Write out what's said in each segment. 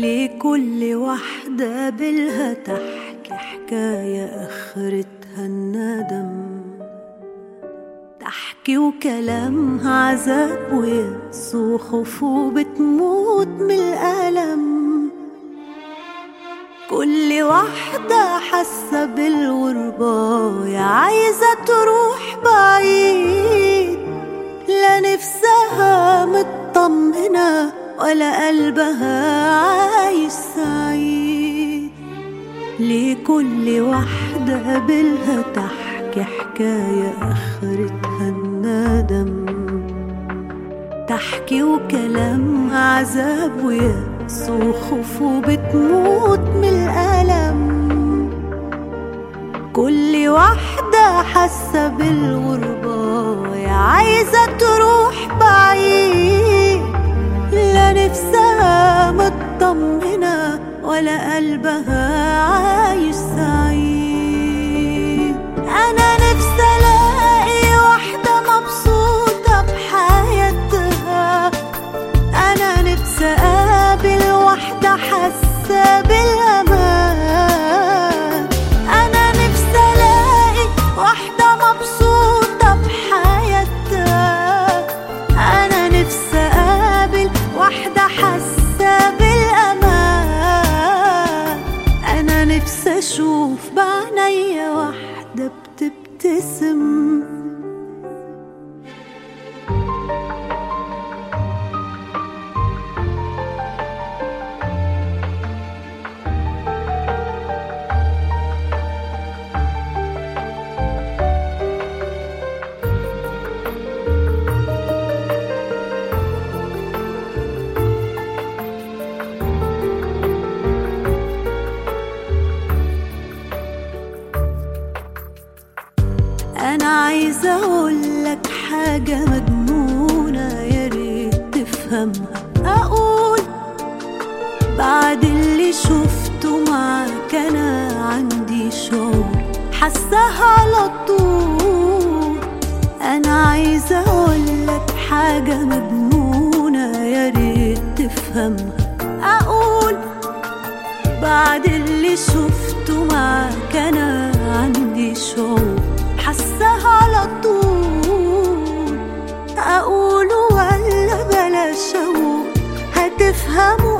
لكل واحدة بالها تحكي حكاية آخرتها الندم. تحكي وكلامها عذاب ويأس وخوف وبتموت من الألم. كل واحدة حاسة بالغربة يا عايزة تروح بعيد. لا نفسها مطمنة ولا قلبها عايش سعيد. لكل واحدة بالها تحكي حكاية آخرتها الندم. تحكي وكلام عذاب ويأس وخوف وبتموت من الألم. كل واحدة حاسة بالغربة عايزة تروح بعيد. نفسها مطمنة ولا قلبها أنا نفسي أشوف بعينيا واحدة بتبتسم. أنا عايزة أقولك حاجة مجنونة يا ريت تفهمها. أقول بعد اللي شفته معاك أنا عندي شعور. حاساها على طول. أنا عايزة أقولك حاجة مجنونة يا ريت تفهمها. أقول بعد اللي شفته معاك أنا عندي شعور. حاساها على طول. أقوله ولا بلاش أقول هتفهموا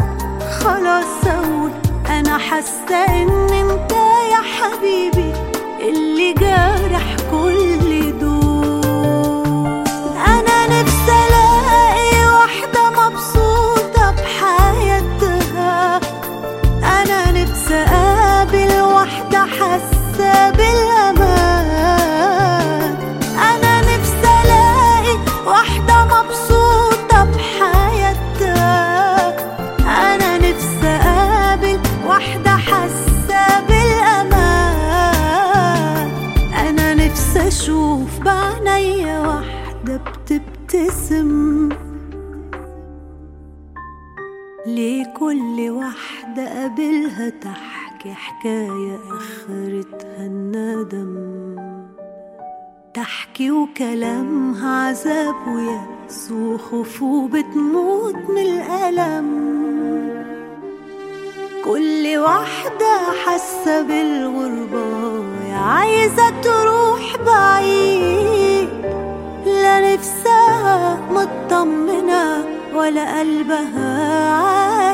خلاص أقول. أنا حاسة إن أنت يا حبيبي اللي جارح كل نفسي أشوف بعينيا واحدة بتبتسم لكل واحدة قابلها تحكي حكاية آخرتها الندم؟ تحكي وكلامها عذاب ويأس وخوف وبتموت من الألم. كل واحدة حاسة بالغربة عايزة تروح بعيد. لا نفسها مطمنة ولا قلبها